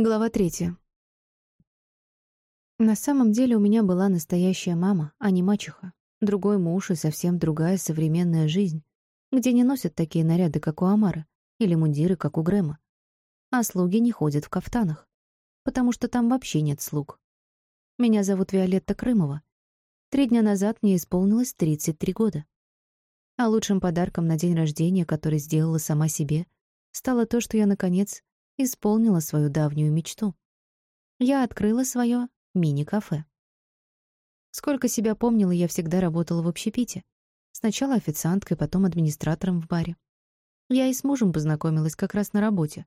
Глава третья. На самом деле у меня была настоящая мама, а не мачеха. Другой муж и совсем другая современная жизнь, где не носят такие наряды, как у Амара, или мундиры, как у Грэма. А слуги не ходят в кафтанах, потому что там вообще нет слуг. Меня зовут Виолетта Крымова. Три дня назад мне исполнилось 33 года. А лучшим подарком на день рождения, который сделала сама себе, стало то, что я, наконец, исполнила свою давнюю мечту. Я открыла свое мини-кафе. Сколько себя помнила, я всегда работала в общепите. Сначала официанткой, потом администратором в баре. Я и с мужем познакомилась как раз на работе.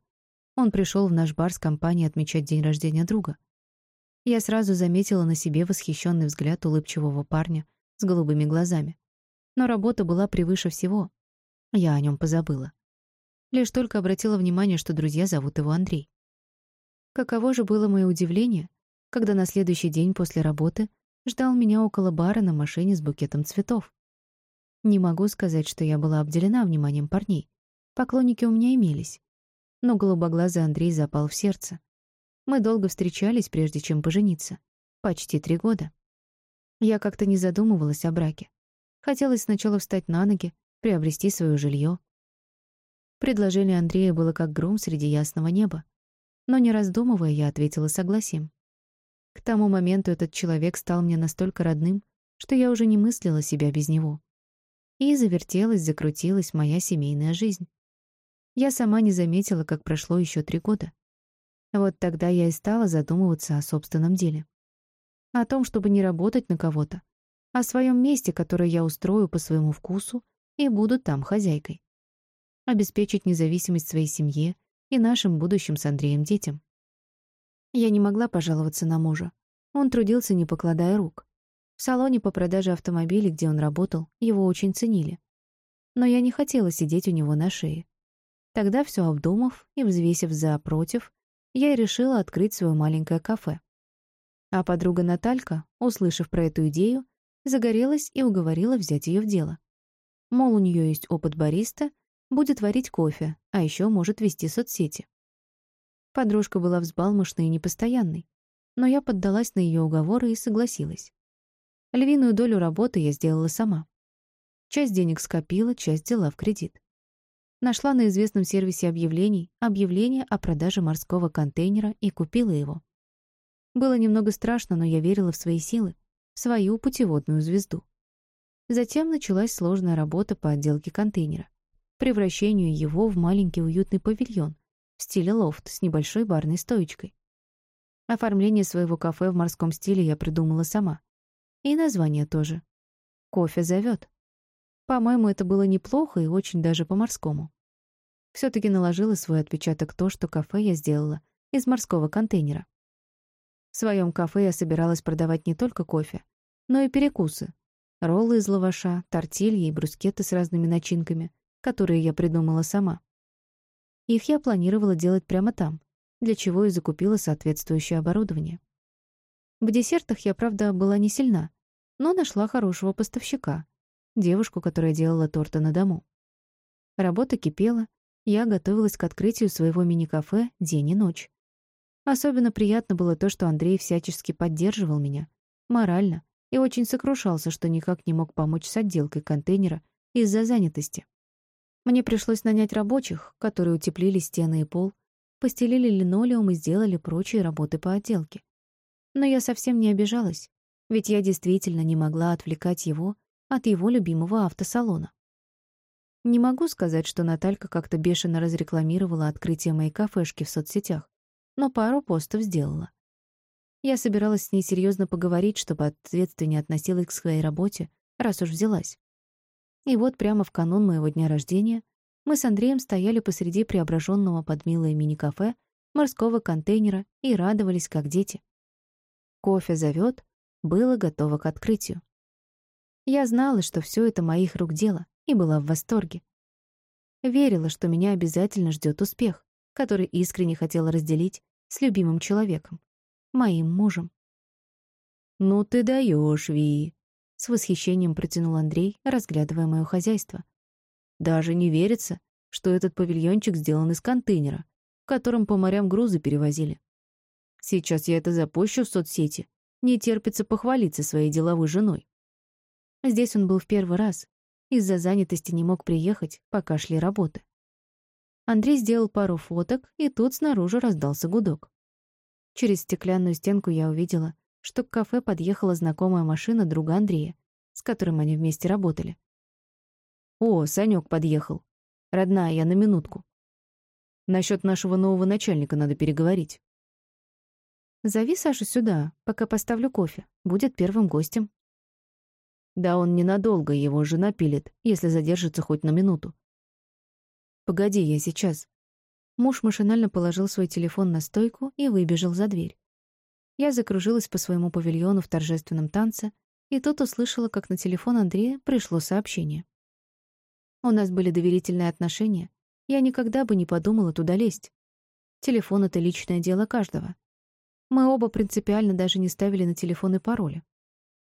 Он пришел в наш бар с компанией отмечать день рождения друга. Я сразу заметила на себе восхищенный взгляд улыбчивого парня с голубыми глазами. Но работа была превыше всего. Я о нем позабыла. Лишь только обратила внимание, что друзья зовут его Андрей. Каково же было мое удивление, когда на следующий день после работы ждал меня около бара на машине с букетом цветов. Не могу сказать, что я была обделена вниманием парней. Поклонники у меня имелись. Но голубоглазый Андрей запал в сердце. Мы долго встречались, прежде чем пожениться. Почти три года. Я как-то не задумывалась о браке. Хотелось сначала встать на ноги, приобрести свое жилье, Предложение Андрея было как гром среди ясного неба. Но не раздумывая, я ответила согласием. К тому моменту этот человек стал мне настолько родным, что я уже не мыслила себя без него. И завертелась, закрутилась моя семейная жизнь. Я сама не заметила, как прошло еще три года. Вот тогда я и стала задумываться о собственном деле. О том, чтобы не работать на кого-то, о своем месте, которое я устрою по своему вкусу и буду там хозяйкой обеспечить независимость своей семье и нашим будущим с Андреем детям. Я не могла пожаловаться на мужа. Он трудился, не покладая рук. В салоне по продаже автомобилей, где он работал, его очень ценили. Но я не хотела сидеть у него на шее. Тогда, все обдумав и взвесив за против, я и решила открыть свое маленькое кафе. А подруга Наталька, услышав про эту идею, загорелась и уговорила взять ее в дело. Мол, у нее есть опыт бариста, Будет варить кофе, а еще может вести соцсети. Подружка была взбалмошной и непостоянной, но я поддалась на ее уговоры и согласилась. Львиную долю работы я сделала сама. Часть денег скопила, часть взяла в кредит. Нашла на известном сервисе объявлений объявление о продаже морского контейнера и купила его. Было немного страшно, но я верила в свои силы, в свою путеводную звезду. Затем началась сложная работа по отделке контейнера превращению его в маленький уютный павильон в стиле лофт с небольшой барной стоечкой. Оформление своего кафе в морском стиле я придумала сама. И название тоже. «Кофе зовет». По-моему, это было неплохо и очень даже по-морскому. все таки наложила свой отпечаток то, что кафе я сделала из морского контейнера. В своем кафе я собиралась продавать не только кофе, но и перекусы. Роллы из лаваша, тортильи и брускеты с разными начинками, которые я придумала сама. Их я планировала делать прямо там, для чего и закупила соответствующее оборудование. В десертах я, правда, была не сильна, но нашла хорошего поставщика, девушку, которая делала торты на дому. Работа кипела, я готовилась к открытию своего мини-кафе день и ночь. Особенно приятно было то, что Андрей всячески поддерживал меня, морально, и очень сокрушался, что никак не мог помочь с отделкой контейнера из-за занятости. Мне пришлось нанять рабочих, которые утеплили стены и пол, постелили линолеум и сделали прочие работы по отделке. Но я совсем не обижалась, ведь я действительно не могла отвлекать его от его любимого автосалона. Не могу сказать, что Наталька как-то бешено разрекламировала открытие моей кафешки в соцсетях, но пару постов сделала. Я собиралась с ней серьезно поговорить, чтобы ответственнее относилась к своей работе, раз уж взялась. И вот прямо в канун моего дня рождения мы с Андреем стояли посреди преображенного под милое мини-кафе морского контейнера и радовались, как дети. Кофе зовет, было готово к открытию. Я знала, что все это моих рук дело, и была в восторге. Верила, что меня обязательно ждет успех, который искренне хотела разделить с любимым человеком, моим мужем. «Ну ты даешь, Ви!» С восхищением протянул Андрей, разглядывая мое хозяйство. Даже не верится, что этот павильончик сделан из контейнера, в котором по морям грузы перевозили. Сейчас я это запущу в соцсети. Не терпится похвалиться своей деловой женой. Здесь он был в первый раз. Из-за занятости не мог приехать, пока шли работы. Андрей сделал пару фоток, и тут снаружи раздался гудок. Через стеклянную стенку я увидела, что к кафе подъехала знакомая машина друга Андрея, с которым они вместе работали. «О, Санёк подъехал. Родная, я на минутку. Насчет нашего нового начальника надо переговорить». «Зови Сашу сюда, пока поставлю кофе. Будет первым гостем». «Да он ненадолго, его жена пилит, если задержится хоть на минуту». «Погоди, я сейчас». Муж машинально положил свой телефон на стойку и выбежал за дверь. Я закружилась по своему павильону в торжественном танце, и тут услышала, как на телефон Андрея пришло сообщение. У нас были доверительные отношения. Я никогда бы не подумала туда лезть. Телефон — это личное дело каждого. Мы оба принципиально даже не ставили на телефоны пароли.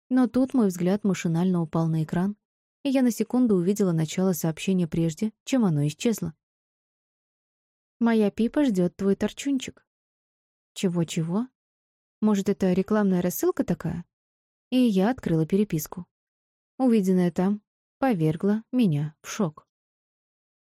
Но тут мой взгляд машинально упал на экран, и я на секунду увидела начало сообщения прежде, чем оно исчезло. «Моя пипа ждет твой торчунчик». «Чего-чего? Может, это рекламная рассылка такая? И я открыла переписку. Увиденное там повергло меня в шок.